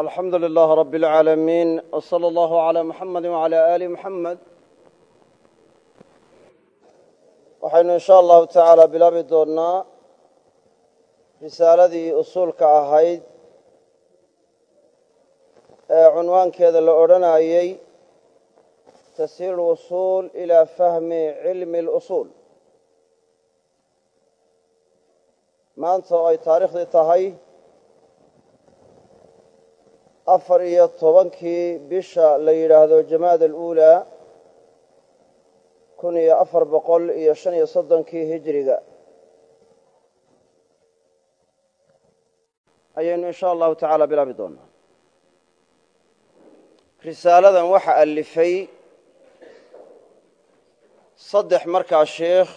alxamdu lilaah rab اlcaalamiin wslى allahu عalى muxamadi wعalى ali muxamed waxaynu in sha allahu tacaala bilaabi doonnaa risaaladii usuulka ahayd ee cunwaankeeda la odhanayey tashiil اlusuul ilى fahmi cilmi اlusuul maanta oo ay taariikhdii tahay afar iyo tobankii bisha la yidhaahdo jamaad aluulaa kun iyo afar boqol iyo shan iyo soddonkii hijiriga. Ayaynu in allahu tacaala bilaabi doonaa. Risaaladan waxa alifay saddex markaa sheikh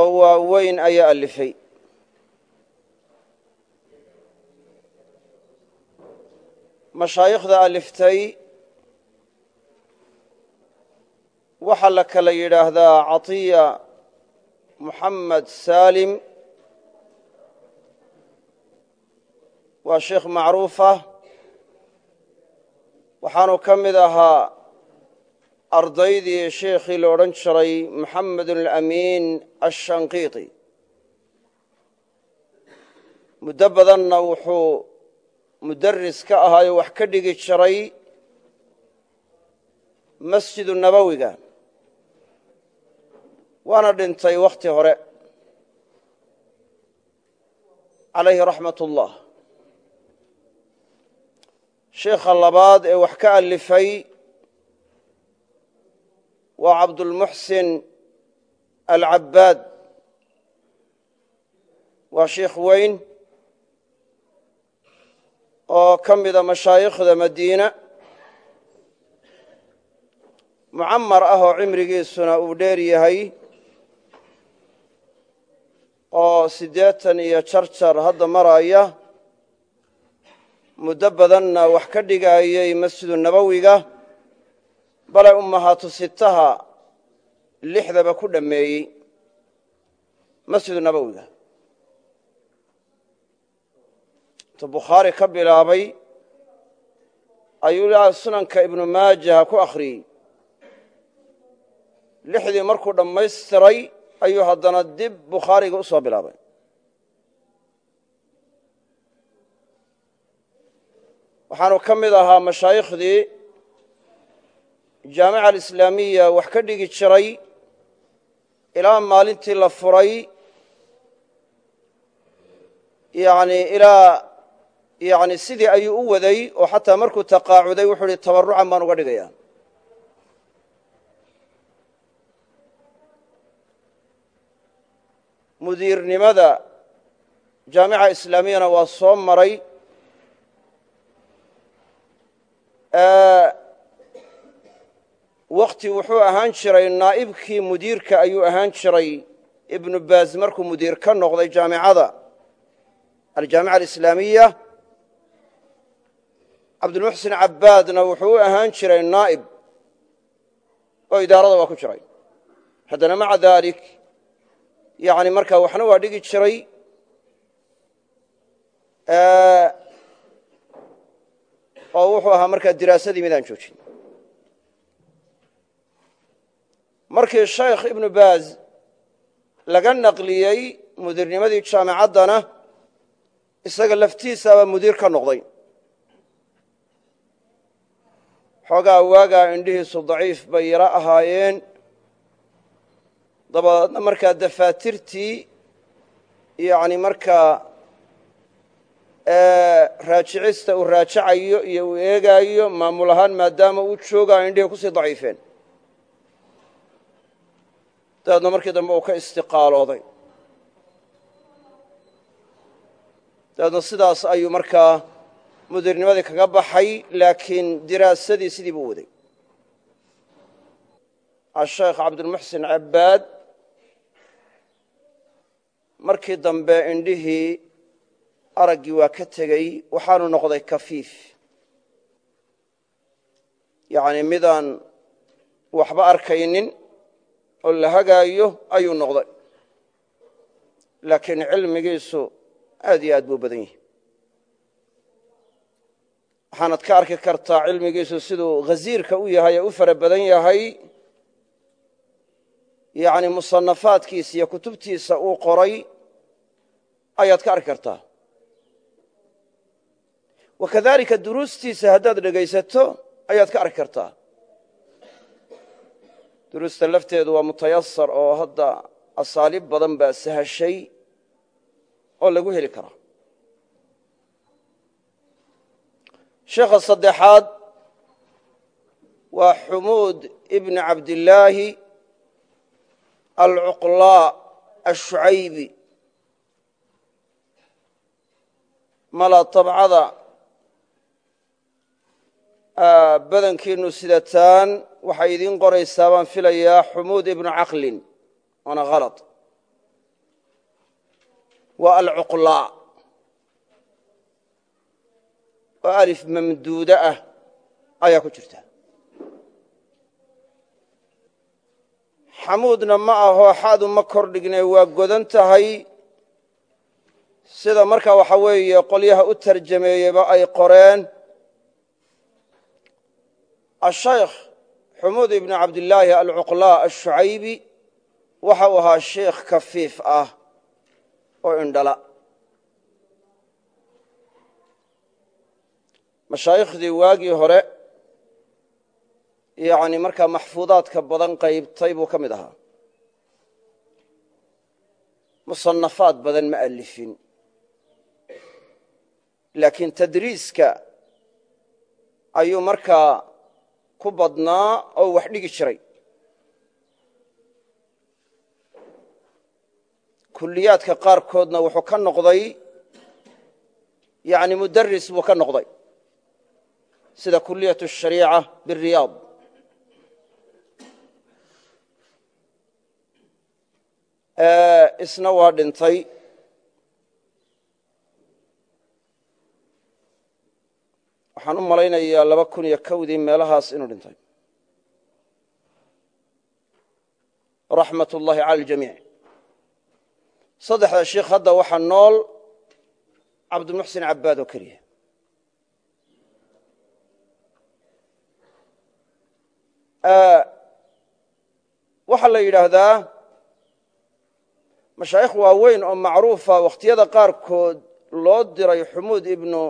oo waaweyn ayaa alifay mashaayikhda aliftay waxaa la kala yidhaahdaa catiya muxamed saalim. Waa sheikh macruufa. Waxaanu ka mid ahaa ardaydii sheikhii la odhan jiray moxamed alamiin ashanqiiti. Muddo badanna wuxuu mudaris ka ahaayo wax ka dhigi jiray masjidu nabowiga waana dhintay wakhti hore. Calayhi raxmat ullah sheikha labaad ee wax ka alifay waa cabdulmuxsin alcabbaad waa sheikh weyn oo ka mida mashaayikhda madiina mucamar ah oo cimrigiisuna uu dheer yahay oo siddeetan iyo jarjar hadda maraya muddo badanna wax ka dhigayay masjidu nabowiga bale ummahaatu sitaha lixdaba ku dhammeeyey masjidu nabowiga intu bukhaari ka bilaabay ayuu sunanka ibnu maajaha ku akhriyey lixdii markuu dhammaystiray ayuu haddana dib bukhaariga u soo bilaabay. Waxaanu ka mid ahaa mashaayikhdii jaamica alislaamiya wax ka dhigi jiray ilaa maalintii la furay yani ilaa yani sidii ayuu u waday oo xataa markuu taqaacuday wuxuu ihi tabarucan baan uga dhigaya mudiirnimada jaamica islaamiyana waa soo maray wakti wuxuu ahaan jiray naa'ibkii mudiirka ayuu ahaan jiray ibnu baaz markuu mudiir ka noqday jaamicada aljaamica alislaamiya cabdulmuxsin cabbaadna wuxuu u ahaan jiray naa'ib oo idaarada waa ku jiray. Haddana maca daalik yani markaa waxna waa dhigi jiray oo wuxuu ahaa markaa diraasadii midaan joojin. Markii shaykh ibnu baaz laga naqliyey mudiirnimadii jaamicaddana isaga laftiisaabaa mudiir ka noqday xoogaa waagaa indhihiisu daciif bay yaro ahaayeen. Dabadeedna markaa dafaatirtii yani markaa raajicista uu raajacayo iyo uu eegaayo maamul ahaan maadaama uu joogaa indhihii ku sii daciifeen. Dabeedna markii dambe uu ka istiqaalooday. Dabeedna sidaas ayuu markaa mudiirnimadii kaga baxay laakiin diraasadii sidii buu waday. Asheekh cabdulmuxsin cabbaad markii dambe indhihii araggii waa ka tegey waxaanu noqday kafiif. Yacni midaan waxba arkaynin oo la hagaayo ayuu noqday. Laakiin cilmigiisu aad iyo aad buu badan yahi waxaanad ka arki kartaa cilmigiisu siduu khasiirka u yahay ee u fara badan yahay. Yani musanafaadkiisa iyo kutubtiisa uu qoray. Ayaad ka arki kartaa. Wakadalika duruustiisa haddaad dhegaysato ayaad ka arki kartaa. Duruusta lafteedu waa mutayasar oo hadda asaaliib badan baa sahashay oo lagu heli karaa sheekha saddexaad waa xumuud ibni cabdillaahi alcuqlaa ashucaybi mala tabcada badankiinu sidataan waxay idiin qoraysaa baan filayaa xumuud ibnu caqlin waana halad waa alcuqlaa oo alif mamduuda ah ayaa ku jirta. Xamuudna ma aho xaadu ma kordhigne waa godan tahay. Sida markaa waxa weeye qolyaha u tarjameeyeba ay qoreen. Ashaykh xumuud ibnu cabdillaahi alcuqlaa ashucaybi waxa uu ahaa sheikh kafiif ah oo indhala mashaayikhdii waagii hore yani markaa maxfuudaadka badan qaybtay buu ka mid ahaa. Musanafaad badan ma alifin laakiin tadriiska ayuu markaa ku badnaa oo wax dhigi jiray. Kuliyaadka qaarkoodna wuxuu ka noqday yani mudaris buu ka noqday sida kuliyat الshariica biriyaad. Isna waa dhintay. Waxaan u malaynayaa laba kun iyo kowdii meelahaas inuu dhintay. Raxmat ullahi cala aljamiic. Saddexda sheikh hadda waxaa nool cabdimuxsin cabaad oo keliya waxaa la yidhaahdaa mashaayikh waaweyn oo macruufa wakhtiyada qaarkood loo diray xumuud ibnu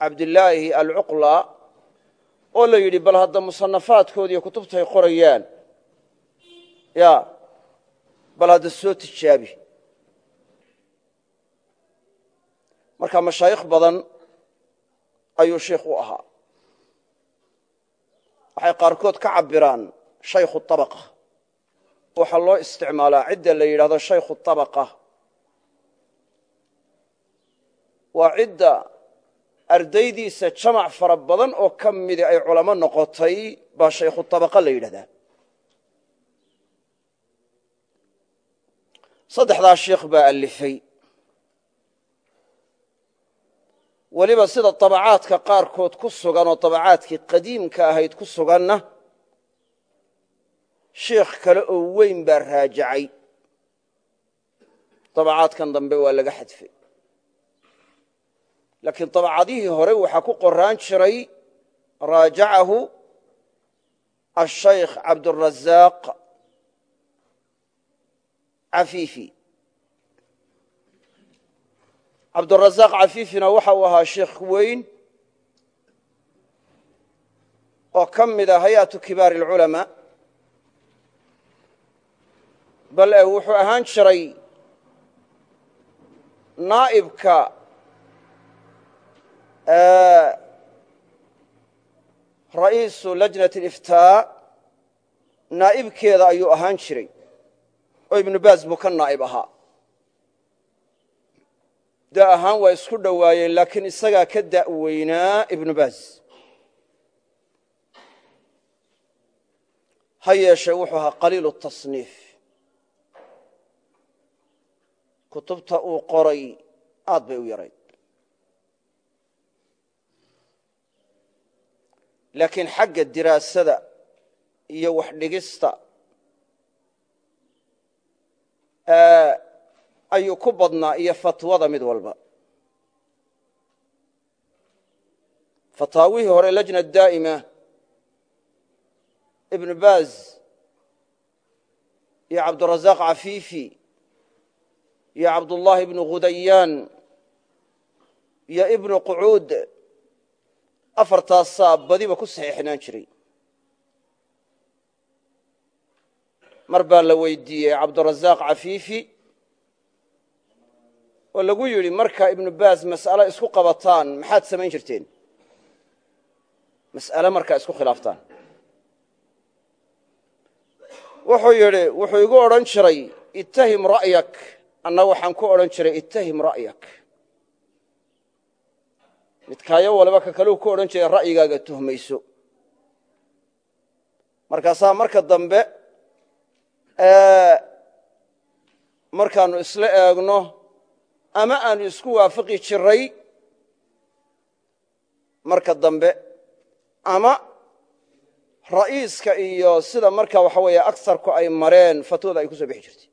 cabdillaahi alcuqla oo la yidhi bal hadda musanafaadkood iyo kutubtaay qorayaan. Ya bal hadda soo tijaabi. Marka mashaayikh badan ayuu sheikh u ahaa waxay qaarkood ka cabiraan shaykhu abaqa waxaa loo isticmaalaa cidda la yidhahdo shaykhu abaqa waa cidda ardaydiisa jamac fara badan oo ka midi ay culamo noqotay baa shaykhu abaqa la yidhahdaa. Saddexdaa sheikh baa alifay weliba sida dabacaadka qaarkood ku sugan oo dabacaadkii qadiimka ahayd ku suganna sheikh kale oo weyn baa raajacay. Dabacaadkan dambe waa laga xadfay. Laakiin dabacadihii hore waxaa ku qoraan jiray raajacahu ashaykh cabdurazaaq cafiifi cabdurazaaq cafiifina waxa uu ahaa sheikh weyn oo ka mida hay'atu kibaari alculamaa bal e wuxuu ahaan jiray naa'ibka ra'iisu lajnat aliftaa naa'ibkeeda ayuu ahaan jiray. Oo ibnu baas buu ka naa'ib ahaa da ahaan waa isku dhowaayeen laakiin isagaa ka da'weynaa ibnu baas ha yeeshee wuxuu ahaa qaliilu tasniif. Kutubta uu qoray aad bay u yarayd. Laakiin xagga diraasada iyo wax dhigista ayuu ku badnaa iyo fatwada mid walba. Fataawihii hore lajna daa'ima ibnu baaz iyo cabdurazaaq cafiifi iyo cabdullaahi ibnu khudayaan iyo ibnu qucuud afartaasaa badiba ku saxiixnaan jiray. Mar baa la weydiiyey cabdurazaaq cafiifi oo lagu yidhi marka ibnu baas mas'alo isku qabataan maxaad samayn jirteen? Mas'ale markaa isku khilaaftaan. Wuxuu yidhi wuxuu igu odhan jiray ittahim ra'yak anna waxaan ku odhan jiray ittahim ra'yak midkaayo waliba ka kaleu ku odhan jiray ra'yigaaga tuhmayso. Markaasaa marka dambe markaannu isla eegno ama aanu isku waafaqi jiray marka dambe. Ama ra'iiska iyo sida marka waxa weeye agsarku ay mareen fatwada ay ku soo bixi jirtay.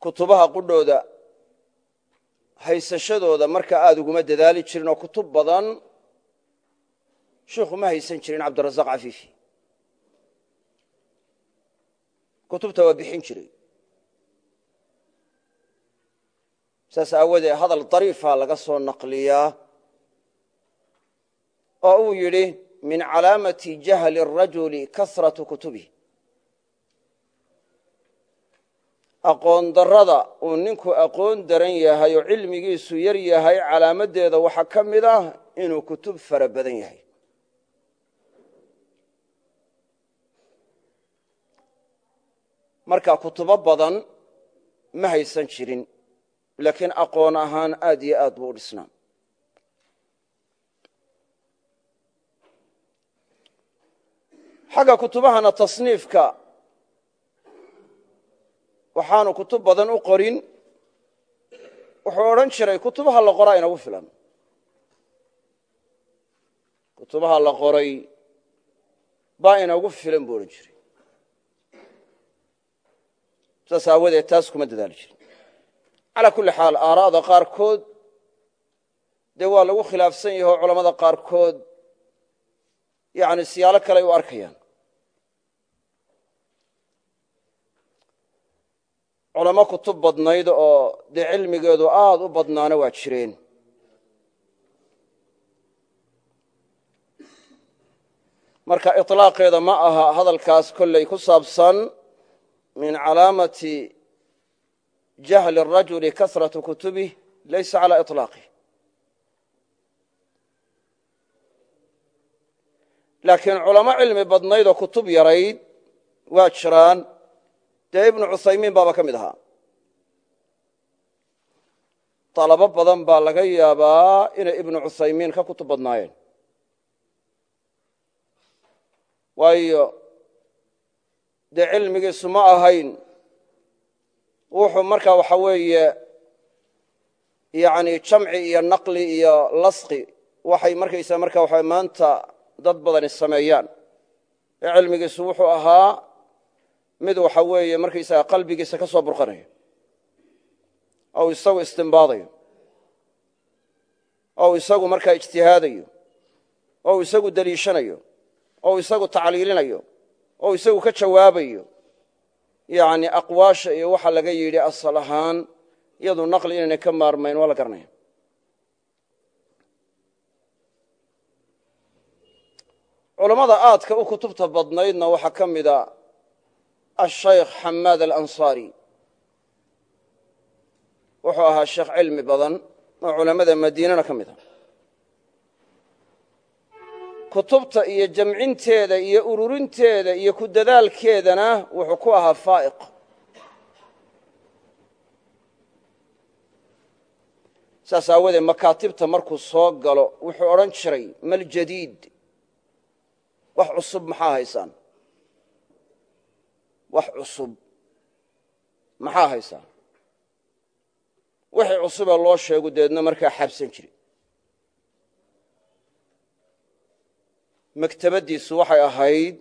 Kutubaha qudhooda haysashadooda marka aada uguma dadaali jirin oo kutub badan sheikhu ma haysan jirin cabdirazaaq cafiifi kutubta waa bixin jiray. Saas aawadee hadal dariifa laga soo naqliyaa oo uu yidhi min calaamati jahli الrajuli kasratu kutubih aqoon darrada uu ninku aqoon daran yahay oo cilmigiisu yar yahay calaamaddeeda waxaa ka mid ah inuu kutub fara badan yahay marka kutubo badan ma haysan jirin laakiin aqoon ahaan aad iyo aad buu u dhisnaa. Xagga kutubahana tasniifka waxaanu kutub badan u qorin. Wuxuu odhan jiray kutubaha la qoraa inagu filan. Kutubaha la qoray baa inagu filan buu odhan jiray saas aawadeed taas kuma dadaali jirin. Calaa kulli xaal aaraa'da qaarkood dee waa lagu khilaafsan yahe oo culammada qaarkood yani siyaalo kale ay u arkayaan. Culamo kutub badnayd oo dee cilmigeedu aad u badnaana waa jireen. Marka iطlaaqeeda ma aha hadalkaas kolley ku saabsan min calaamati jahli الrajuli kasraةu kutubih laysa calى iطlaaqih laakiin culamo cilmi badnayd oo kutub yarayd waa jiraan dee ibnu cuthaymiin baaba ka mid ahaa dalabo badan baa laga yaabaa inay ibnu cuthaymiin ka kutub badnaayeen waayo dee cilmigiisu ma ahayn. Wuxuu markaa waxa weeye yani jamci iyo naqli iyo lasqi waxay markaysaa markaa waxa maanta dad badani sameeyaan. Ee cilmigiisu wuxuu ahaa mid waxa weeye markaysaga qalbigiisa ka soo burqanayo ou isagu istimbaadayo ou isagu markaa ijtihaadayo ou isagu deliishanayo ou isagu tacliilinayo ou isagu ka jawaabayo. Yani aqwaasha iyo waxa laga yidhi asal ahaan iyadu naqli inaynay ka maarmayn waa la garanaya culammada aadka u kutubta badnaydna waxaa ka mida ashaykh xamaad alansaari. Wuxuu ahaa sheekh cilmi badan oo culammada madiinana ka mid a kutubta iyo jamcinteeda iyo ururinteeda iyo ku dadaalkeedana wuxuu ku ahaa faa'iq. Saas aawadeed makaatibta markuu soo galo wuxuu odhan jiray maljadiid wax cusub maxaa haysaan? Wax cusub maxaa haysaan? Wixii cusubee loo sheegu deedna markaa xabsan jiri maktabaddiisu waxay ahayd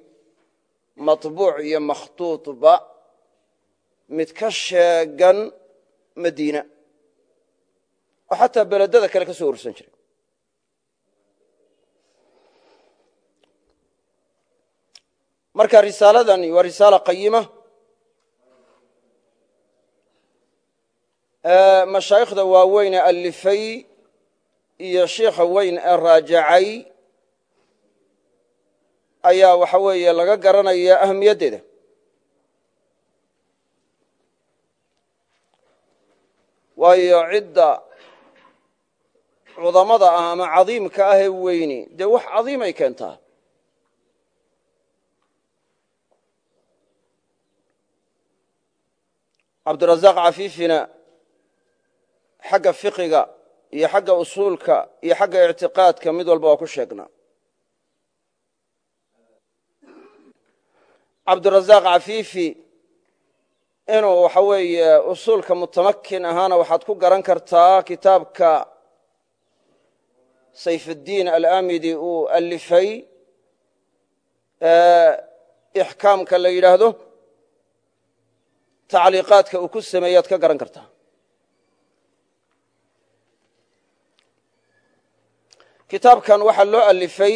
maطbuuc iyo makhtuuطba mid ka sheegan madiina. Oo xataa beledada kale ka soo ursan jiray. Marka risaaladani waa risaala qayima mashaayikhda waaweyn ee alifay iyo shiikha weyn ee raajacay ayaa waxa weeye laga garanaya ahamiyaddeeda waayo cidda cudamada ah ama cadiimka ah ee weyni dee wax cadiimay keentaa? Cabdirazaaq cafiifina xagga fiqiga iyo xagga usuulka iyo xagga ictiqaadka mid walba waa ku sheegnaa cabdirazaaq cafiifi inuu waxa weeye usuulka mutamakin ahaana waxaad ku garan kartaa kitaabka sayfuddiin alamidi uu alifay ixkaamka la yidhaahdo tacliiqaadka uu ku sameeyaad ka garan kartaa. Kitaabkan waxaa loo alifay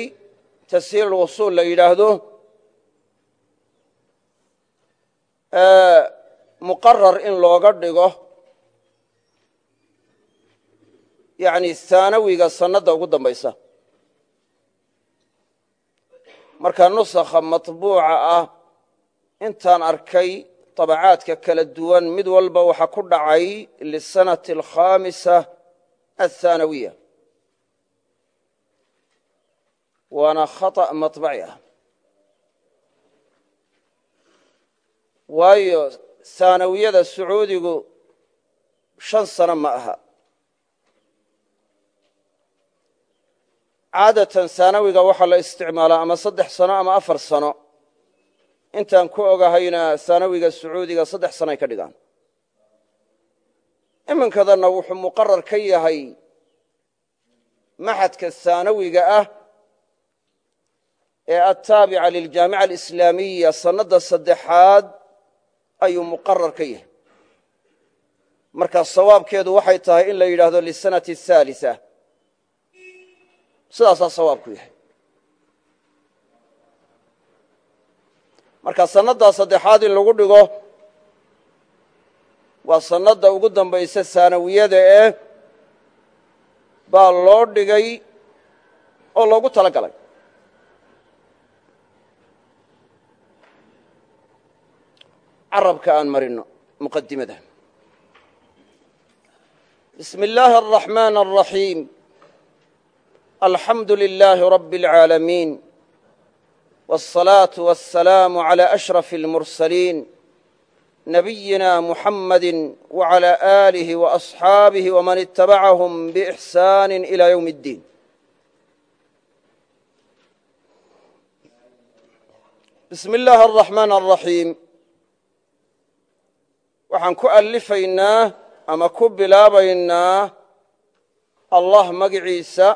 tashiil lwusuul la yidhaahdo muqarar in looga dhigo yani haanawiga sanadda ugu dambaysa marka nusakha maطbuuca ah intaan arkay طabacaadka kala duwan mid walba waxaa ku dhacay lisanati alkhamisa athaanawiya waana khaطأ maطbaci ah Waayo haanawiyada sacuudigu shan sano ma aha. Caadatan haanawiga waxaa la isticmaalaa ama saddex sano ama afar sano. Intaan ku ogahayna haanawiga sacuudiga saddex sano ay ka dhigaan. Iminkadanna wuxuu muqarar ka yahay maxadka haanawiga ah ee attaabica liljaamica alislaamiya sannadda saddexaad ayuu muqarar ka yahay. Marka sawaabkeedu waxay tahay in la yidhaahdo lisanati ahaalisa sidaasaa sawaabku yahay. Marka sannaddaa saddexaad in lagu dhigo waa sannadda ugu dambaysa haanawiyada eh baa loo dhigay oo loogu tala galay carabka aan marino muqadimada bismi illaahi araxmaan araxiim alxamdu lilaahi rabbi اlcaalamiin wاsalaatu wasalaamu clى ashraf اlmursaliin nabiyina muxamadi wclى aalihi waasxaabihi wman itabacahum biixsaani ilى ywm اddiin bismi illaahi araxmaan araxiim waxaan ku alifaynaa ama ku bilaabaynaa allah magiciisa.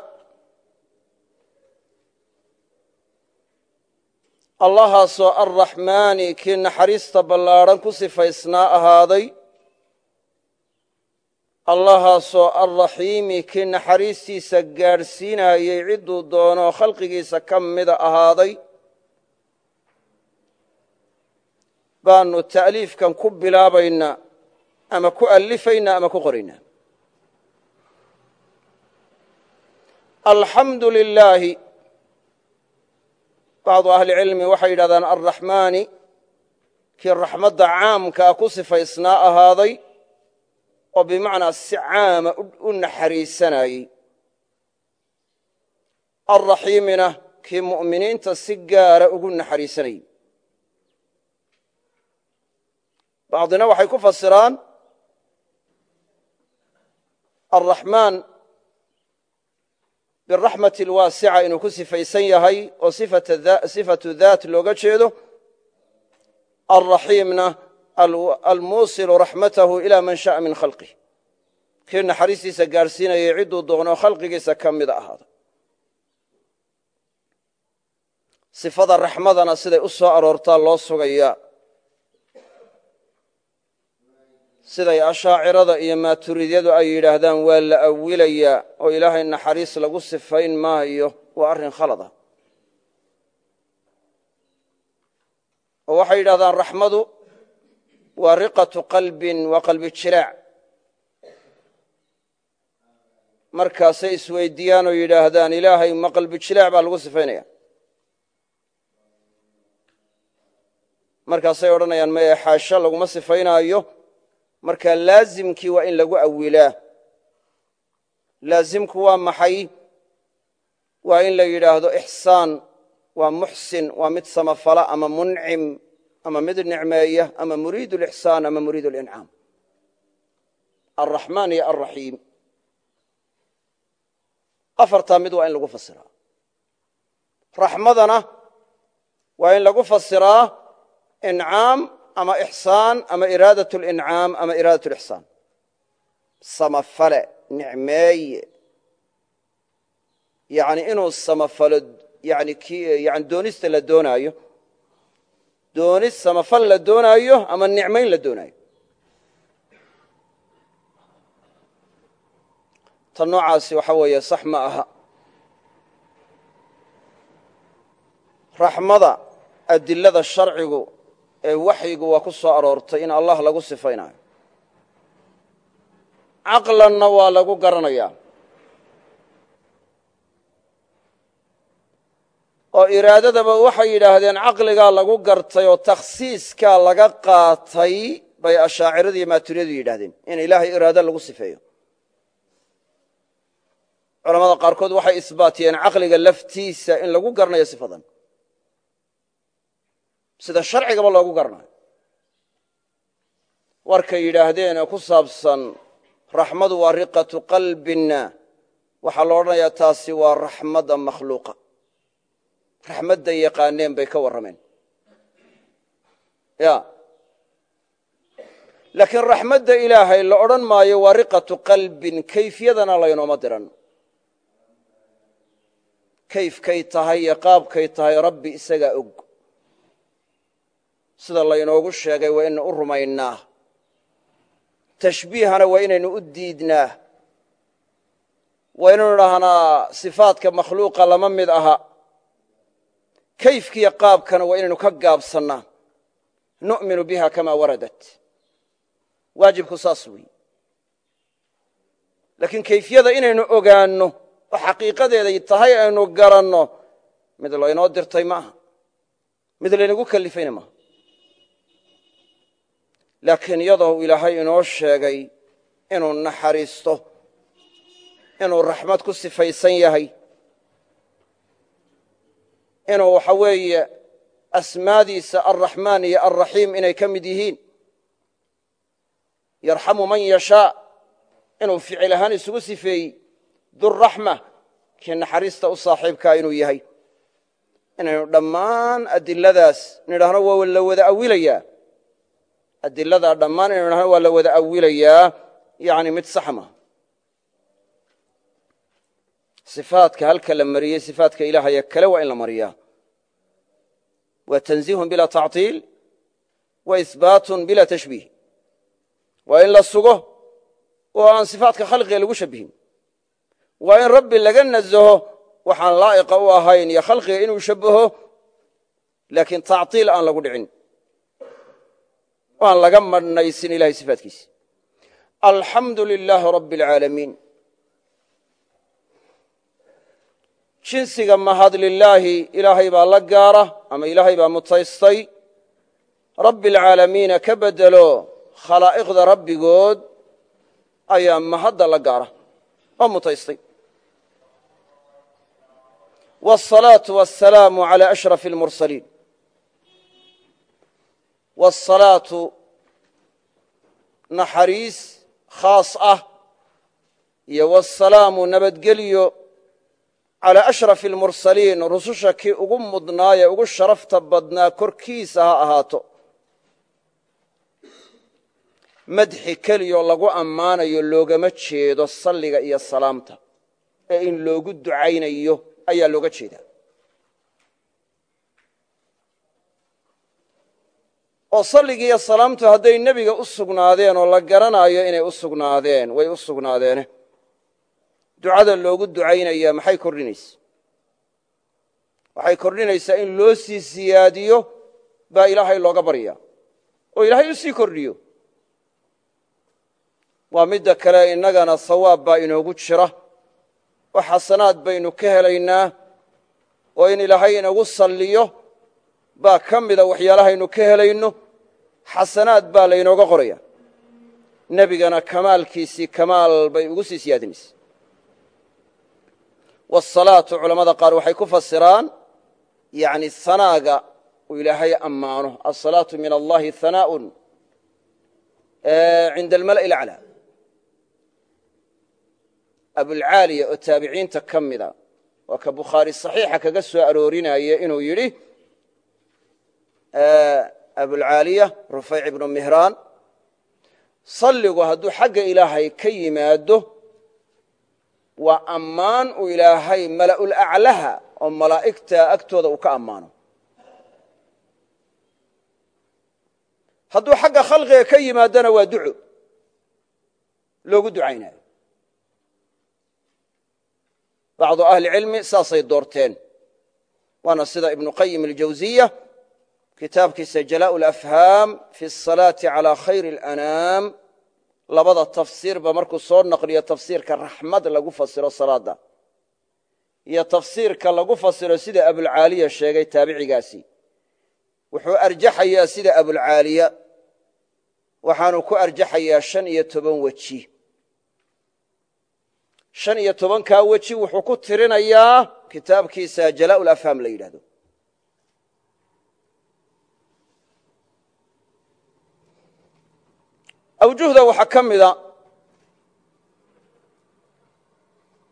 Allahaasoo arraxmaani kii naxariista ballaadhan ku sifaysnaa ahaaday. Allahaasoo arraxiimi kii naxariistiisa gaadhsiinayey cidduu doonoo khalqigiisa ka mida ahaaday baanu ta'liifkan ku bilaabaynaa ama ku alifaynaa ama ku qoraynaa. Alxamdu lilaahi bacdu ahlicilmi waxay yidhahdaan arraxmaani kii raxmadda caamkaa ku sifaysnaa ahaaday oo bimacnaa si caama u naxariisanayey alraxiimina kii mu'miniinta si gaara ugu naxariisanayey bacdina waxay ku fasiraan alraxmaan biraxmati alwaasica inuu ku sifaysan yahay oo sifatu daat looga jeedo alraxiimna almuusilu raxmatahu ila man sha'a min khalqih kii naxariistiisa gaadhsiinayay cidduu doono khalqigiisa ka mida ahaada sifada raxmadana siday u siday ashaacirada iyo maaturidyadu ay yidhaahdaan waa la awilayaa oo ilaahay naxariis lagu sifayn maayo. Waa arrin khalada. Oo waxay yidhahdaan raxmadu waa riqatu qalbin waa qalbi jiraac markaasay isweydiiyaan oo yidhaahdaan ilaahay ma qalbi jilaac baa lagu sifaynaya. Markaasay odhanayaan maye xaasho laguma sifaynaayo marka laazimkii waa in lagu awilaa. Laazimku waa maxay? Waa in la yidhaahdo ixsaan waa muxsin waa mid samafala ama muncim ama mid nicmeeya ama muriid lixsaan ama muriid lincaam alraxmaan iyo alraxiim afartaa mid waa in lagu fasiraa. Raxmadana waa in lagu fasiraa incaam ama ixsaan ama iraadat lincaam ama iraadat lixsaan samafale nicmeeye. Yani inuu samafalo yani doonista la doonaayo. Doonis samafal la doonaayo ama nicmayn la doonaayo. Ta noocaasi waxa weeye sax aha. Raxmada adilada sharcigu waxyigu waa ku soo aroortay in allah lagu sifaynayo. Caqlanna waa lagu garanayaa. Oo iraadadaba waxay yidhaahdeen caqligaa lagu gartay oo takhsiiskaa laga qaatay bay ashaaciradu iyo maaturiyadu yidhahdeen in ilaahay iraado lagu sifeeyo. Culamada qaarkood waxay isbaatiyeen caqliga laftiisa in lagu garanayo sifadan sida sharcigaba loogu garanayo warkay yidhaahdeen ee ku saabsan raxmadu waa riqatu qalbina waxaa lo odhanayaa taasi waa raxmadda makhluuqa. Raxmadday yaqaaneen bay ka warrameen. Ya. Laakiin raxmadda ilaahay la odhan maayo waa riqatu qalbin kayfiyadana laynooma diran. Kayfkay tahay iyo qaabkay tahay rabbi isagaa og sida laynoogu sheegay waa inaynu u rumaynaa. Tashbiihana waa inaynu u diidnaa. Waa inaynu dhahnaa sifaadka makhluuqa lama mid aha. Kayfkiiyo qaabkana waa inaynu ka gaabsannaa. Nu'minu biha kamaa waradat. Waajibku saas weeye. Laakiin kayfiyada inaynu ogaanno oo xaqiiqadeeday tahay aynu garanno mid laynoo dirtay ma aha mid laynagu kalifayna maaha laakiin iyadoo ilaahay inoo sheegay inuu naxariisto inuu raxmad ku sifaysan yahay inuu waxa weeye asmaadiisa alraxmaan iyo alraxiim inay ka mid yihiin. Yarxamu man yashaa inuu ficil ahaan isugu sifeeyey durraxma kii naxariista u saaxiibkaa inuu yahay. Inaynu dhammaan adiladaas nidhahno waa la wada awilayaa adiladaa dhammaan inaynu waa la wada awilayaa yani mid sax ma sifaadka halka la mariyey sifaadka ilaahaya kale waa in la mariyaa. Waa tanziihun bila tactiil wa ihbaatun bila tashbiih. Waa in la sugo oo aan sifaadka khalqiga lagu shabihin. Waa in rabbi laga nazaho waxaan laa'iqa u ahayn iyo khalqiga inuu shabbaho laakiin tactiil aan lagu dhicin aan laga madhnaysin ilahay sifaadkiisa alxamdu lilaahi rabbi alcaalamiin jinsiga mahad lilaahi ilaahay baa la gaara ama ilaahay baa mutaystay rabbi alcaalamiina ka bedelo khalaa'iqda rabbigood ayaa mahadda la gaara oo mutaystay wاsalaatu wasalaamu calى ashraf اlmursaliin wاsalaatu naxariis khaas ah iyo wاsalaamu nabadgelyo calى ashraf اlmursaliin rususha kii ugu mudnaayee ugu sharafta badnaa korkiisa ha ahaato madxi keliyoo lagu ammaanayo loogama jeedo salliga iyo salaamta ee in loogu ducaynayo ayaa looga jeedaa oo salligii iyo salaamtu hadday nebiga u sugnaadeen oo la garanaayo inay u sugnaadeen way u sugnaadeene ducada loogu ducaynaya maxay kordhinaysa? Waxay kordhinaysaa in loo sii siyaadiyo baa ilaahay looga barya oo ilaahay u sii kordhiyo? Waa midda kale innagana hawaab baa inoogu jira. Oo xasanaad baynu ka helaynaa oo in ilaahay inagu salliyo baa ka mida waxyaalahaynu ka helayno xasanaad baa laynooga qoraya nebigana kamaalkiisii kamaal bay ugu sii siyaadinaysa wasalaatu culammada qaar waxay ku fasiraan yani hanaaga uu ilaahay ammaano. Asalaatu min allahi hanaaءun cinda almala'i laclى abulcaaliya oo taabiciinta ka mida waa ka bukhaari saxiixa kaga soo aroorinaya inuu yidhi abulcaaliya rufayc ibnu mihraan. Salligu hadduu xagga ilaahay ka yimaado waa ammaan uu ilaahay mala'ulaclaha oo malaa'igta agtooda uu ka ammaano. Hadduu xagga khalqiga ka yimaadona waa duco loogu ducaynayo. Bacdu ahli cilmi saasay doorteen waana sida ibnu qayim aljawsiya kitaabkiisa jalaaء اlafhaam fi الsalaati calى khayr اlanaam labada tafsiirba markuu soo naqliyo tafsiirka raxmad lagu fasiro salaada iyo tafsiirka lagu fasiro sida abulcaaliya sheegay taabicigaasi wuxuu arjaxayaa sida abulcaaliya waxaanu ku arjaxayaa shan iyo toban weji shan iyo tobankaa weji wuxuu ku tirinayaa kitaabkiisa jalaaء lafhaam la yidhahdo awjuhda waxaa ka mida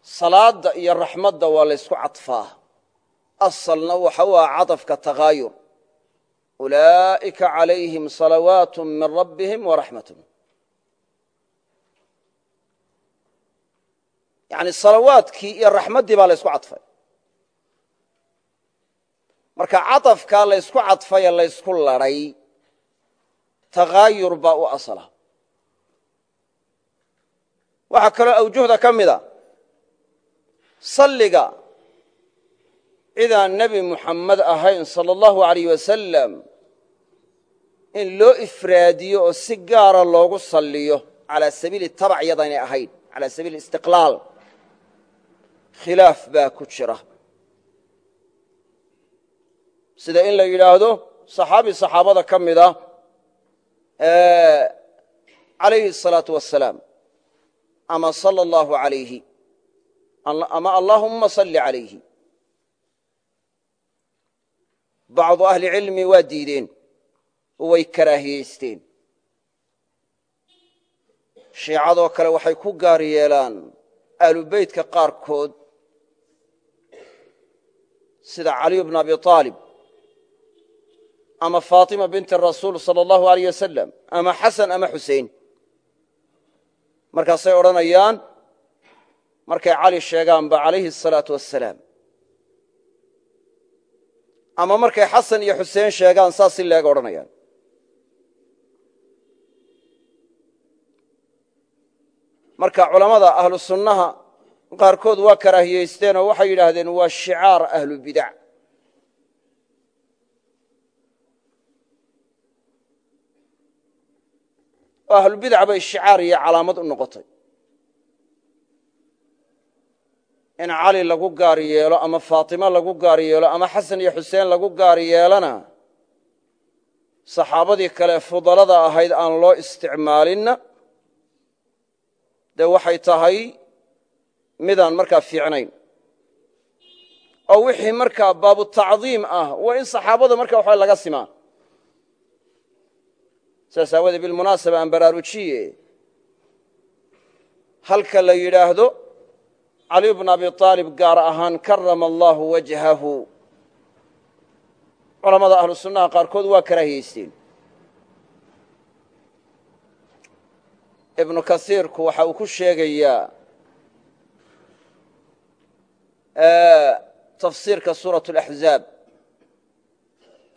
salaada iyo raxmadda waa laysku cadfaa. Asalna waxa u ah cadafka takaayur ulaa'ika calayhim salawaat min rabbihim waraxmat yani salawaadkii iyo raxmaddii baa laysku cadfay. Marka cadafkaa laysku cadfaye laysku ladhay takaayur baa u asala waxaa kaloo awjuhda ka mida salliga cidaan nebi muxammed ahayn sala allahu alayh wasalam in loo ifraadiyo oo si gaara loogu salliyo calaa sabiili tabac yadaynay ahayn calaa sabiili istiqlaal. Khilaaf baa ku jira. Sida in la yidhaahdo saxaabi saxaabada ka mida calayhi asalaatu wassalaam ama sala allahu alayhi ama allaahumma salli calayhi bacdu ahli cilmi waa diideen way karaahiyeysteen shiicadoo kale waxay ku gaar yeelaan aalubeytka qaarkood sida caliyu bna abi aalib ama faatima binti rasuul sala allahu aleyh wasalam ama xasan ama xusein markaasay odhanayaan markay cali sheegaanba calayhi asalaatu wassalaam. Ama markay xasan iyo xuseen sheegaan saas si leega odhanayaan. Marka culammada ahlu sunnaha qaarkood waa karaahiyeysteen oo waxay yidhaahdeen waa shicaar ahlu oo ahlubidac bay shicaar iyo calaamad u noqotay. In cali lagu gaar yeelo ama faatimo lagu gaar yeelo ama xasan iyo xuseen lagu gaar yeelona saxaabadii kale fudalada ahayd aan loo isticmaalinna dee waxay tahay midaan markaa fiicnayn. Oo wixii markaa baabu tacdiim ah waa in saxaabada marka waxa laga simaa saas aawadee bilmunaasaba aan baraarujiye halka la yidhaahdo caliy bna abi aalib gaar ahaan karama allaahu wajhahu. Culammada ahlu sunnaha qaarkood waa karaahiyeysteen. Ibnu kasiirku waxa uu ku sheegayaa tafsiirka suuraة اlaxzaab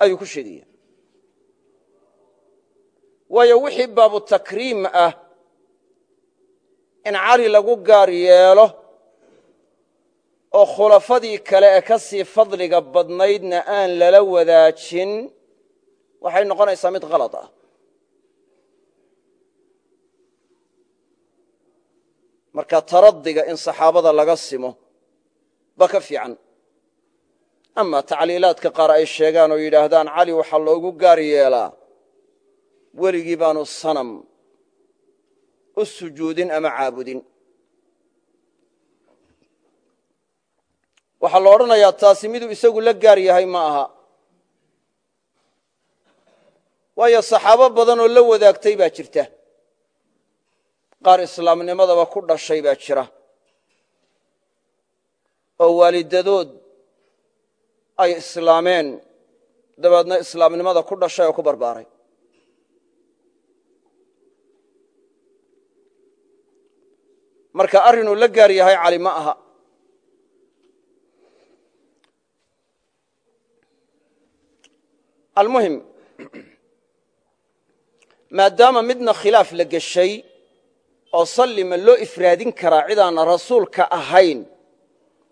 ayuu ku sheegaya waayo wixii baabu takriim ah in cali lagu gaar yeelo oo khulafadii kale ee ka sii fadliga badnaydna aan lala wadaajin waxay noqonaysaa mid kalad ah. Marka taradiga in saxaabada laga simo ba ka fiican. Ama tacliilaadka qaar ay sheegaan oo yidhaahdaan cali waxaa loogu gaar yeelaa weligii baanu sanam u sujuudin ama caabudin. Waxaa la odhanayaa taasi miduu isagu la gaar yahay ma aha. Waayo saxaabo badan oo la wadaagtay baa jirta. Qaar islaamnimadaba ku dhashay baa jira. Oo waalidadood ay islaameen dabeedna islaamnimada ku dhashay oo ku barbaaray marka arrinuu la gaar yahay cali ma aha. Almuhim maadaama midna khilaaf la geshay oo salli ma loo ifraadin karaa cidaana rasuulka ahayn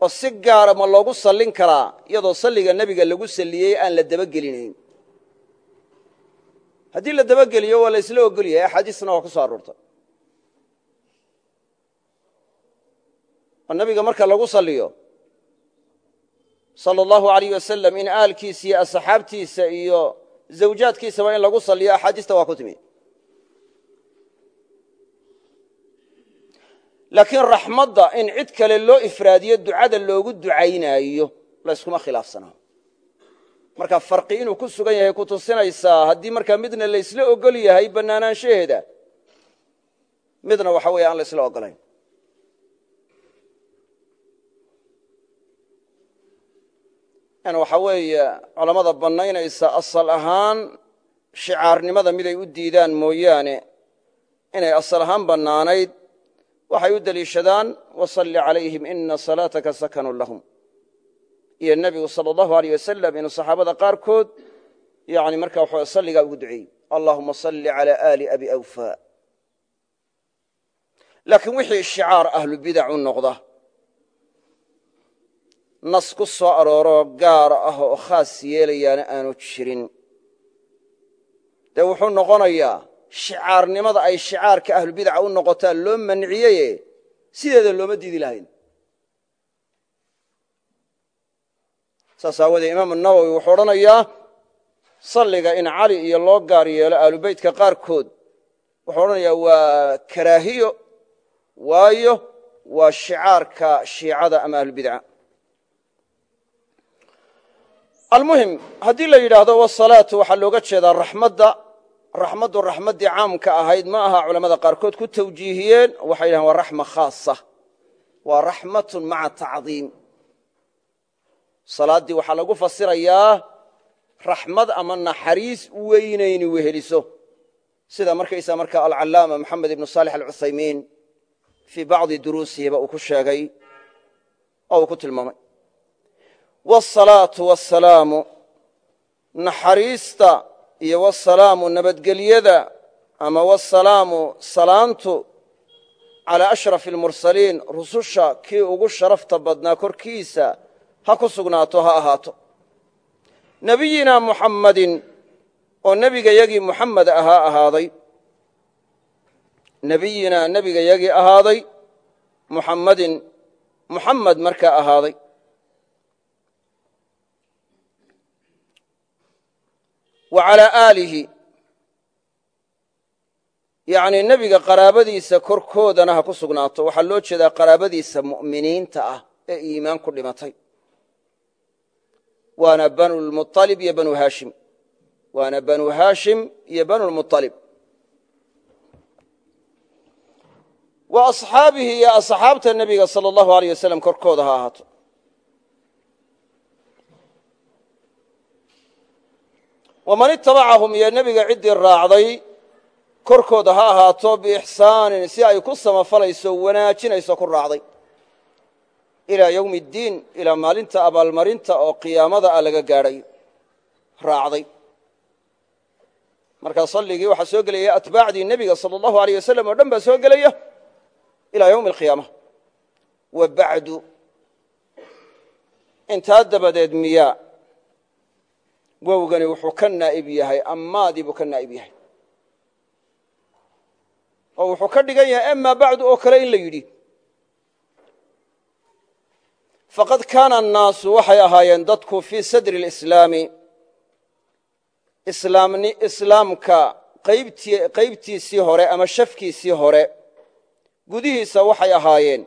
oo si gaara ma loogu sallin karaa iyadoo salliga nebiga lagu salliyey aan la dabagelinayn. Haddii la dabageliyo waa la isla ogol yahay axaadiisna waa ku soo aroortay oo nebiga marka lagu salliyo sala allahu alayh wasalam in aalkiisa iyo asxaabtiisa iyo zawjaadkiisaba in lagu salliyo axaadiista waa ku timi. Laakiin raxmadda in cid kale loo ifraadiyo ducada loogu ducaynaayo layskuma khilaafsanaa. Marka farqi inuu ku sugan yahay ku tusinaysaa haddii markaa midna laysla ogol yahay bannaanaanshaheeda midna waxa weeye aan laysla ogolayn in waxa weeye culammada bannaynaysa asal ahaan shicaarnimada miday u diidaan mooyaane. Inay asal ahaan bannaanayd waxay u deliishadaan wasalli calayhim ina salaataka sakanun lahum. Iyo nebigu sala allahu aleyh wasalam inuu saxaabada qaarkood yani marka waxa salligaa ugu duceeyey allahuma salli cala aali abi awfa laakiin wixii shicaar ahlubidac u noqda nas ku soo arooroo gaar ah oo khaas yeelayaana aanu jirin. Dee wuxuu noqonayaa shicaarnimada ay shicaarka ahlubidaca u noqotaa loo manciyeye sideeda looma diidi lahayn. Saas aawoodee imaamu nawowi wuxuu odhanayaa salliga in cali iyo loo gaar yeelo aalubeytka qaarkood wuxuu odhanayaa waa karaahiyo waayo waa shicaarka shiicada ama ahlubidca almuhim haddii la yidhaahdo wasalaatu waxaa looga jeedaa raxmadda raxmaddu raxmaddii caamka ahayd ma aha culamada qaarkood ku tawjiihiyeen waxay yidhahdeen waa raxma khaasa waa raxmatun maca tacdiim. Salaaddii waxaa lagu fasirayaa raxmad ama naxariis weynayni weheliso sida markaysaa marka alcallaama moxamed ibnu saalix alcuthaymiin fii bacdi duruusihiba uu ku sheegay oo uu ku tilmaamay wsalaatu wasalaamu naxariista iyo wasalaamu nabadgelyada ama wasalaamu salaantu calaa ashrafi almursaliin rususha kii ugu sharafta badnaa korkiisa ha ku sugnaato ha ahaato. Nebiyina muxammadin oo nebigayagii muxamed ahaa ahaaday. Nebiyinaa nebigayagii ahaaday muxammadin muxamed markaa ahaaday wa calaa aalihi. Yacnii nebiga qaraabadiisa korkoodana ha ku sugnaato. Waxaa loo jeedaa qaraabadiisa mu'miniinta ah ee iimaan ku dhimatay. Waana banulmualib iyo banu haashim. Waana banu haashim iyo banulmualib wa asxaabihi iyo asxaabta nebiga sala allahu aleyh wasalam korkooda ha ahaato waman itabacahum iyo nebiga ciddii raacday korkooda ha ahaato biixsaanin si ay ku samafalayso wanaajinayso ku raacday. Ilaa yowmi iddiin ilaa maalinta abaalmarinta oo qiyaamada ah laga gaadhay raacday. Markaa salligii waxaa soo gelaya atbaacdii nebiga sala allahu aleyh wasalam oo dhan baa soo gelaya ilaa yowmi alqiyaama wa bacdu. Intaa dabadeed miyaa wowgani wuxuu ka naa'ib yahay ammaadii buu ka naa'ib yahay. Oo wuxuu ka dhigan yahay amaa bacdu oo kale in la yidhi. Faqad kaana annaasu waxay ahaayeen dadku fii sadri اlislaami islaamka qaybtiisii hore ama shafkiisii hore gudihiisa waxay ahaayeen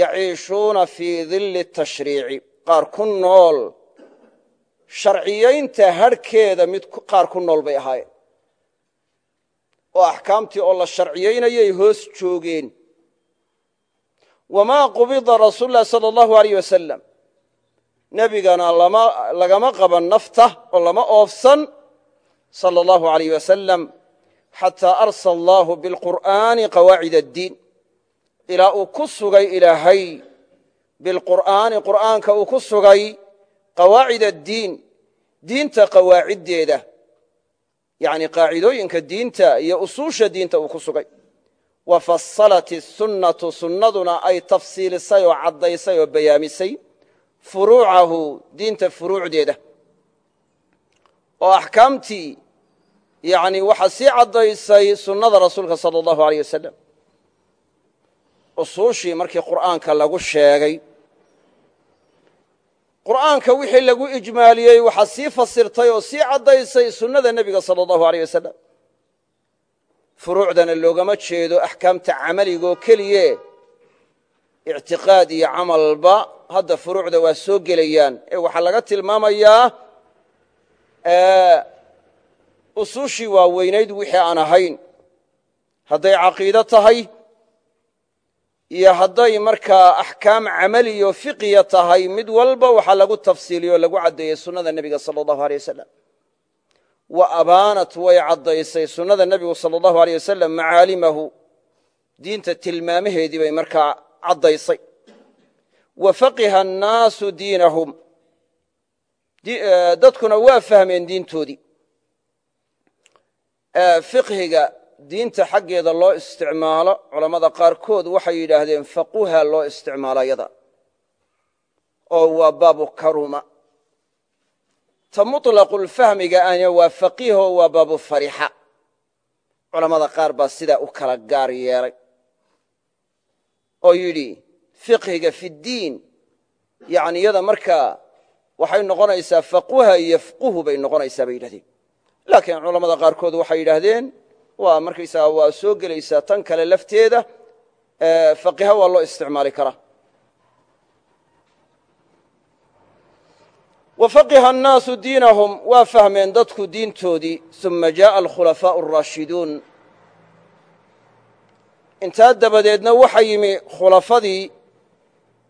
yaciishuuna fii dilli tashriici. Qaar ku nool sharciyaynta hadhkeeda mid qaar ku nool bay ahaayeen. Oo axkaamtii oo la sharciyaynayay hoos joogeen. Wamaa qubida rasuul lahi sala allahu aleyh wasalam nebigana lagama qaban nafta oo lama oofsan sala allahu aleyh wasalam xataa arsa allahu bilqur'aani qawaacid addiin. Ilaa uu ku sugay ilaahay. Bilqur'aani qur'aanka uu ku sugay qawaacid addiin diinta qawaaciddeeda yani qaacidooyinka diinta iyo usuusha diinta uu ku sugay. Wa fasalat isunnatu sunnaduna ay tafsiilisay oo caddaysay oo bayaamisay furuucahu diinta furuucdeeda. Oo axkaamtii yani waxaa sii caddaysay sunnada rasuulka sala allahu aleyh wasalam usuushii markii qur'aanka lagu sheegay qur'aanka wixii lagu ijmaaliyey waxaa sii fasirtay oo sii caddaysay sunnada nebiga sala allahu aleyh wasalam furuucdana loogama jeedo axkaamta camaligaoo keliye ictiqaad iyo camalba hadda furuucda waa soo gelayaan. Ee waxaa laga tilmaamayaa usuushii waaweynayd wixii aan ahayn. Hadday caqiido tahay iyo hadday markaa axkaam camaliyo fiqiya tahay mid walba waxaa lagu tafsiiliye oo lagu caddeeyey sunnada nebiga sala allahu aleyh wasalam wa abaanat way caddaysay sunnada nebigu sala allahu aleyh wasalam macaalimahu. Diinta tilmaamaheedii bay markaa caddaysay wa faqiha annaasu diinahum. Dadkuna waa fahmeen diintoodii. Fiqhiga diinta xaggeeda loo isticmaalo culammada qaarkood waxay yidhaahdeen faquha loo isticmaalo yada oo waa baabu karuma. Ta muطlaqulfahmiga ana waa faqiiho waa baabu farixa culammada qaar baa sidaa u kala gaar yeelay oo yidhi fiqhiga fi ddiin yani yada markaa waxay noqonaysaa faquha iyo fquhu bay noqonaysaa bay yidhahdeen. Laakiin culamada qaarkood waxay yidhaahdeen waa markaysaga waa soo gelaysaa tan kale lafteeda faqiha waa loo isticmaali karaa wa faqiha annaasu diinahum waa fahmeen dadku diintoodii uma jaءa alkhulafaaءu اraashiduun intaa dabadeedna waxa yimi khulafadii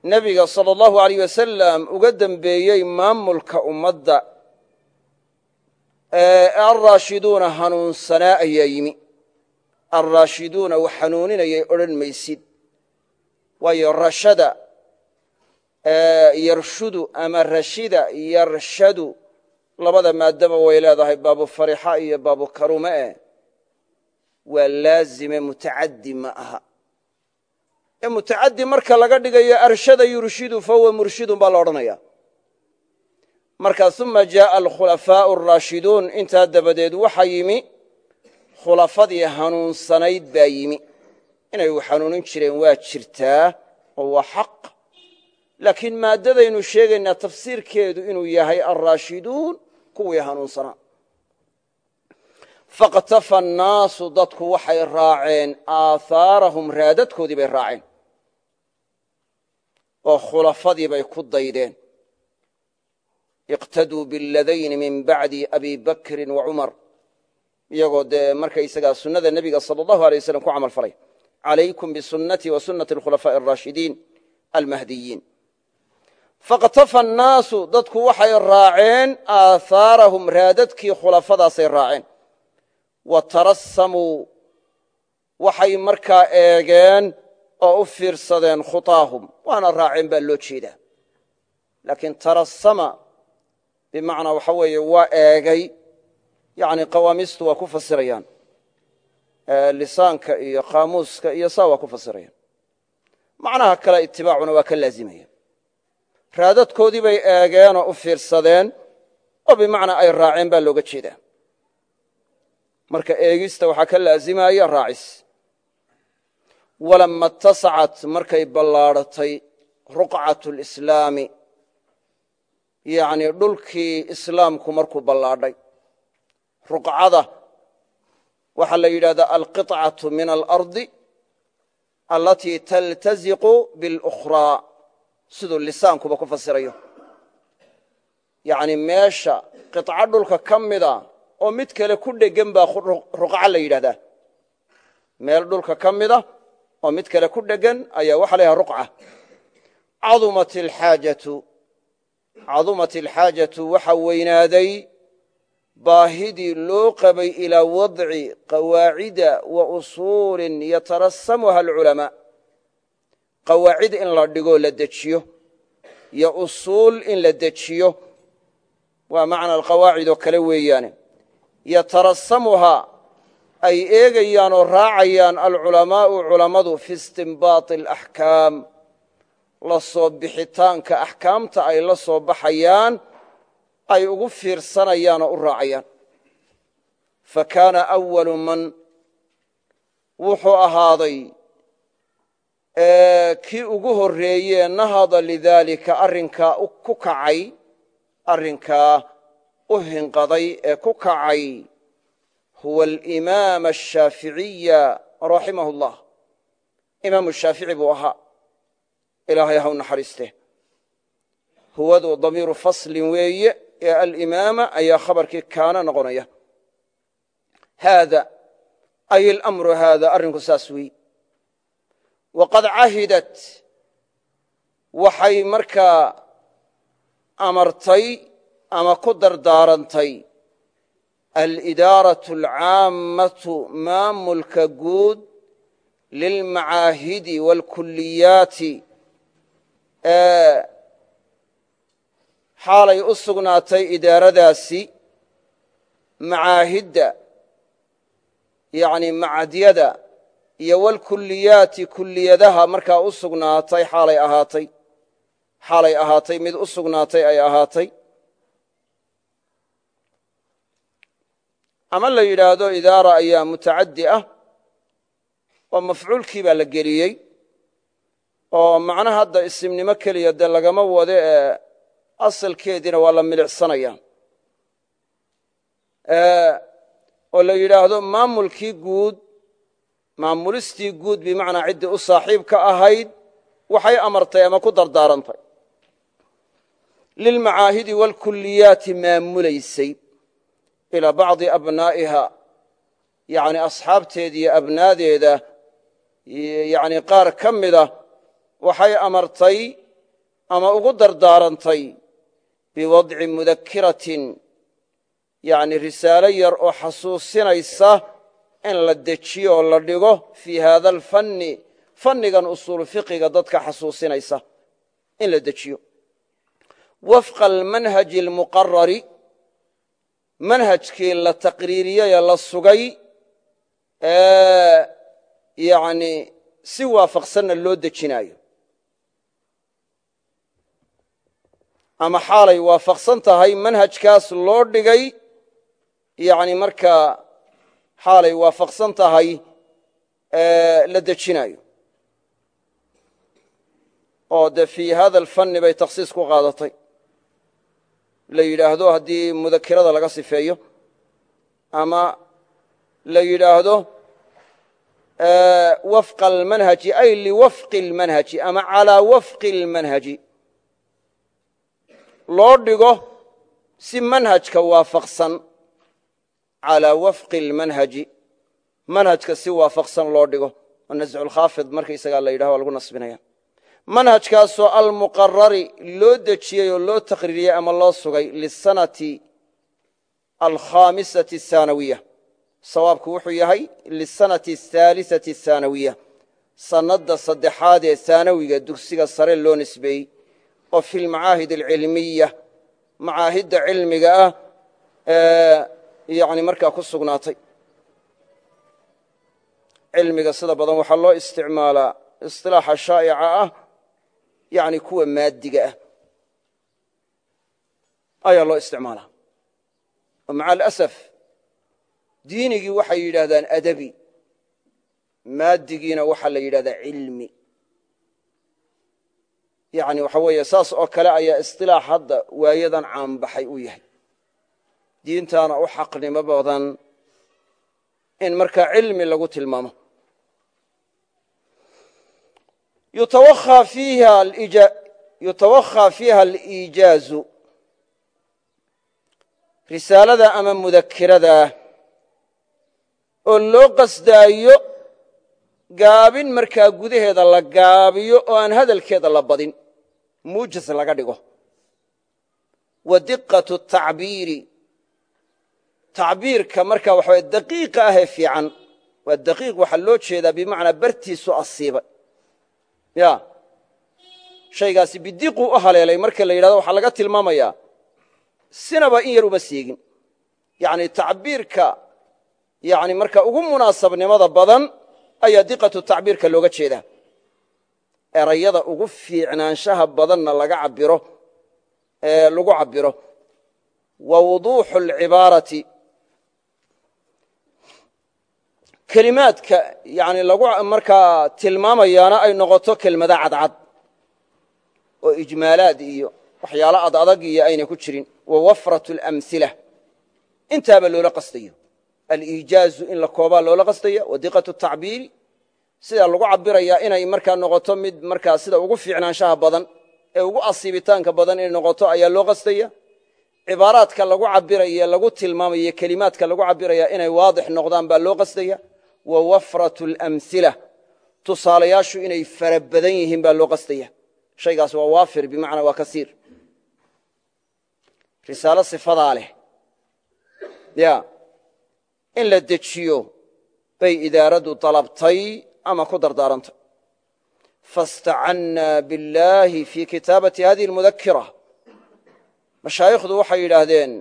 nebiga salى اllahu aleyh wasalam uga dembeeyey maamulka ummadda alraashiduuna hanuunsanaa ayaa yimi. Alraashiduuna wax hanuuninayay odhan maysid. Waayo rashada yarshudu ama rashida yarshadu labada maadaba way leedahay baabu farixa iyo baabu karume eh waa laazime mutacaddi ma aha. Ee mutacaddi marka laga dhigayo arshada yurshidu fahuwa murshidun baa la odhanaya markaa uma jaaa alkhulafaau araashiduun intaa dabadeed waxaa yimi khulafadii hanuunsanayd baa yimi. Inay wax jireen waa jirtaa oo waa xaq. Laakiin maaddadaynu sheegaynaa tafsiirkeedu inuu yahay alraashiduun kuwii hanuunsanaa. Fakhtafa annaasu dadku waxay raaceen aathaarahum raadadkoodii bay raaceen. Oo khulafadii bay ku daydeen iqtaduu biladayni min bacdi abi bakrin wa cumar iyagoo dee markaysagaa sunnada nebiga sala allahu alay waslam ku camal falay calaykum bisunnatii wa sunnati alkhulafaaءi alraashidiin almahdiyiin. Faاktafa annaasu dadku waxay raaceen aahaarahum raadadkii khulafadaasay raaceen. Wa tarasamuu waxay markaa eegeen oo u fiirsadeen khutaahum. Waana raaceen bimacnaa waxa weeye waa eegay yani qawaamiistu waa ku fasirayaan. Lisaanka iyo qaamuuska iyo saa waa ku fasirayaan. Macnaha kale itibaacuna waa ka laazimaya raadadkoodii bay eegeen oo u fiirsadeen oo bimacnaa ay raaceen baa looga jeedaa marka eegista waxaa ka laazimaya raacis. Walama itasacat markay ballaadhatay ruqcat lislaami yacnii dhulkii islaamku markuu ballaadhay. Ruqcada waxaa la yidhahdaa alqicatu min alardi allatii taltaziqu biاlukhraa siduu lisaankuba ku fasirayo. Yacnii meesha qiطco dhulka ka mida oo mid kale ku dheggan baa ruqca la yidhahdaa meel dhulka ka mida oo mid kale ku dheggan ayaa waxa la yidhahda cadumat alxaajatu cadumat alxaajatu waxa weynaaday baahidii loo qabay ilaa wadci qawaacida wa usuulin yatarasamuha alculamaa. Qawaacid in la dhigo la dejiyo iyo usuul in la dejiyo. Waa macna alqawaacid oo kale weeyaane. Yatarasamuhaa ay eegayaan oo raacayaan alculamaa'u culammadu fi istinbaati alaxkaam la soo bixitaanka axkaamta ay la soo baxayaan ay ugu fiirsanayaan oo u raacayaan. Fa kaana awalu man wuxuu ahaaday kii ugu horreeyee nahada lidaalika arrinkaa ku kacay arrinkaa u hinqaday ee ku kacay huwa alimaam ashaaficiya raximah اllah imaamu shaafici buu ahaa ilaahay haw naxariiste huwadu damiiru faslin weeye ee alimaama ayaa khabarkii kaana noqonaya. Haada ay alamru haada arrinku saas weey waqad cahidat waxay markaa amartay ama ku dardaarantay alidaaraة alcaammatu maamulka guud lilmacaahidi wاlkuliyaati xaalay u sugnaatay idaaradaasi macaahidda yani macadyada iyo wlkuliyaati kuliyadaha markaa u sugnaatay xaalay ahaatay xaalay ahaatay mid u sugnaatay ay ahaatay. Ama la yidhaahdo idaara ayaa mutacaddi ah oo mafcuulkii baa la geliyey oo macna hadda isimnimo keliya dee lagama wade ee asalkeediina waa la milicsanaya. Oo la yidhaahdo maamulkii guud maamulistii guud bimacnaa ciddii u saaxiibka ahayd waxay amartay ama ku dardaarantay. Lilmacaahidi wاlkuliyaati maamulaysay ilaa bacdi abnaa'iha yani asxaabteeda iyo abnaadeeda yani qaar ka mida waxay amartay ama ugu dardaarantay biwadci mudakiratin yani risaalo yar oo xasuusinaysa in la dejiyo oo la dhigo fii haada alfanni fannigan usuulu fiqiga dadka xasuusinaysa in la dejiyo. Wafqa almanhaji almuqarari manhajkii la taqriiriyey ee la sugay ee yani si waafaqsanna loo dejinaayo ama xaalay waafaqsan tahay manhajkaas loo dhigay yani markaa xaalay waafaqsan tahay la dejinaayo. Oo de fii hada alfanni bay takhsiis ku qaadatay. La yidhaahdo haddii mudakirada laga sifeeyo ama la yidhaahdo wafqa almanhaji ay liwafqi اlmanhaji ama calaa wafqi اlmanhaji loo dhigo si manhajka waafaqsan calaa wafqi اlmanhaji manhajka si waafaqsan loo dhigo. Oo nascu lkhaafid markaysagaa la yidhah waa lagu nasbinaya. Manhajkaasoo almuqarari loo dejiyey oo loo taqriiriyey ama loo sugay lisanati alkhamisati athanawiya sawaabku wuxuu yahay lisanati ahaalisati athanawiya sannadda saddexaad ee haanawiga dugsiga sare loo nisbeeyey oo fi lmacaahid alcilmiya macaahidda cilmiga ah yani markaa ku sugnaatay. Cilmiga sida badan waxaa loo isticmaalaa isilaaxa shaa'ica ah yani kuwa maadiga ah ayaa loo isticmaalaa. Oo maca alasaf diinigii waxay yidhaahdaan adabi maadigiina waxaa la yidhahdaa cilmi yani waxa weeye saas oo kale ayaa isilaax hadda waayadan caanbaxay u yahay. Diintaana u xaqnimo badan in markaa cilmi lagu tilmaamo. Yutawakhaa fiiha aliijaazu risaalada ama mudakiradaa oo loo qasdaayo gaabin markaa gudaheeda la gaabiyo oo aan hadalkeeda la badin muujas laga dhigo. Wa diqatu tacbiiri tacbiirka markaa waxa daqiiqa ahee fiican. Waa daqiiq waxaa loo jeedaa bimacnaa bartiisu asiibay ya. Shaygaasi bidiquu u marka la yidhahdo waxaa laga tilmaamayaa. Sinaba in yar uma seegin yani tacbiirka yani marka ugu munaasabnimada badan ayaa diqatu tacbiirka looga jeedaa erayada ugu fiicnaanshaha badanna laga cabiro lagu cabiro wa wuduuxu alcibaarati kelimaadka yani lagu markaa tilmaamayaana ay noqoto kelmada cadcad oo ijmaalaad iyo waxyaalo ad adag iyo ayna ku jirin wa wafrat اlamhila intaaba loola qastayo. Aliijaazu in la koobaa loola qastaya wa tacbiiri sidaa lagu cabirayaa inay markaa noqoto mid markaa sida ugu fiicnaanshaha badan ee ugu asiibitaanka badan inay noqoto ayaa loo qastaya. Cibaaraadka lagu cabiraye lagu tilmaamaye kelimaadka lagu cabiraya inay waadix noqdaan baa loo qastaya. Wa wafrat اlamhila tusaalayaashu inay fara badan yihiin baa loo qastaya. Shaygaas waa waafir bimacnaa waa kasiir. Risaalo sifadaa leh. Ya in la dejiyo bay idaaradu dalabtay ama ku dardaarantay faاstacannaa biاllaahi fii kitaabati hadihi اlmudakira mashaayikhdu waxay yidhaahdeen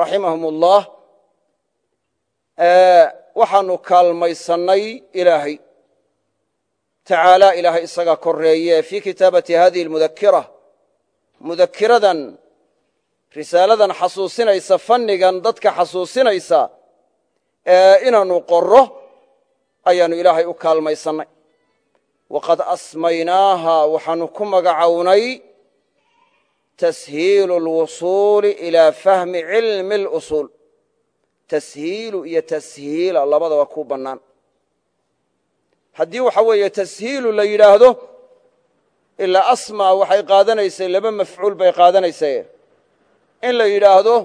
raximahum ullah waxaanu kaalmaysannay ilaahay tacaalaa ilaahay isagaa koreeye fii kitaabati hadihi اlmudakira mudakiradan risaaladan xasuusinaysa fannigan dadka xasuusinaysa inaanu qorro ayaannu ilaahay u kaalmaysannay. Waqad asmaynaaha waxaanu ku magacownay tashiilu اlwusuuli ilaa fahmi cilmi اlusuul tashiilu iyo tashiila labadaba ku bannaan. Haddii waxa weeye tashiilu la yidhaahdo ilaa asmaa waxay qaadanaysay laba mafcuul bay qaadanaysay. In la yidhaahdo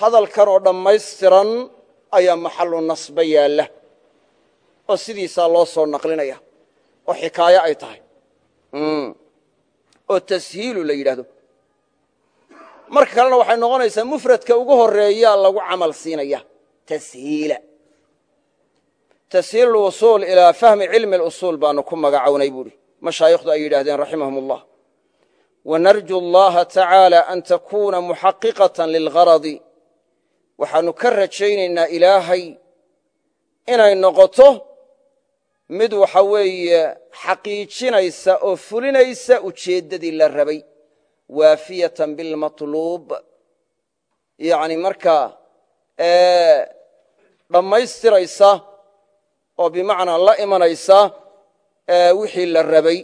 hadalkan oo dhammaystiran ayaa maxallu nasba yaalla oo sidiisaa loo soo naqlinaya oo xikaayo ay tahay oo tashiilu la yidhaahdo marka kalena waxay noqonaysaa mufradka ugu horeeyaa lagu camal siinaya tashiila tashiil lwusuul ilaa fahmi cilmi اlusuul baanu ku magacownay buuhi mashaayikhdu ay yidhahdeen raximahum اllah wanarju اllaha tacaala an takuuna muxaqiqatan lilgaradi waxaanu ka rajaynaynaa ilaahay inay noqoto mid waxa weeye xaqiijinaysa oo fulinaysa ujeeddadii la rabay waafiyatan bilmatluub yani markaa dhammaystiraysa oo bimacnaa la imanaysa wixii la rabay.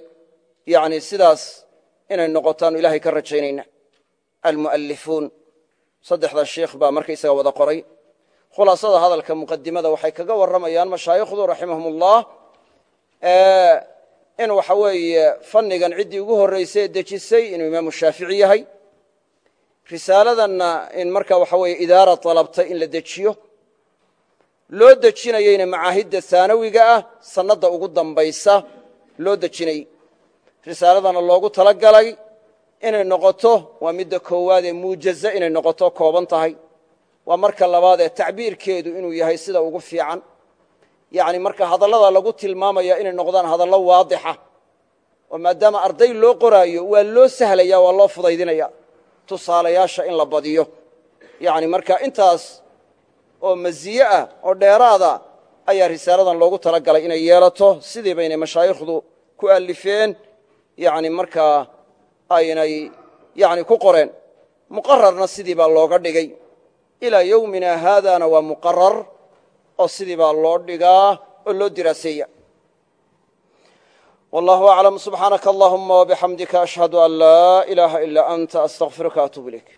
Yani sidaas inay noqotaanu ilahay ka rajaynayna almu'alifuun saddexda sheikh baa markaysaga wada qoray. Khulaasada hadalka muqadimada waxay kaga warramayaan mashaayikhdu raximahum ullah in waxa weeye fannigan ciddii ugu horraysay dejisay inuu imaamu shaafici yahay. Risaaladanna in marka waxa weeye idaara dalabtay in la dejiyo. Loo dejinayeyna macaahidda haanawiga ah sannadda ugu dambaysa loo dejinayey risaaladana loogu tala galay inay noqoto waa midda koowaad ee muujaza inay noqoto kooban tahay. Waa marka labaad ee tacbiirkeedu inuu yahay sida ugu fiican yani marka hadallada lagu tilmaamaya inay noqdaan hadallo waadixa oo maadaama arday loo qoraayo waa loo sahlaya waa loo fudaydinaya. Tusaalayaasha in la badiyo. Yani marka intaas oo maziye ah oo dheeraada ayaa risaaladan loogu tala galay inay yeelato. Sidii baynay mashaayikhdu ku alifeen yani markaa aynay yani ku qoreen. Muqararna sidii baa looga dhigay. Ilaa yowmina haadana waa muqarar oo sidii baa loo dhigaa oo loo diraaseeya. Wallahu aclam subxaanaka allahuma wabixamdika ashhadu an laa ilaaha ilaa anta astaqfiruka atub ilayk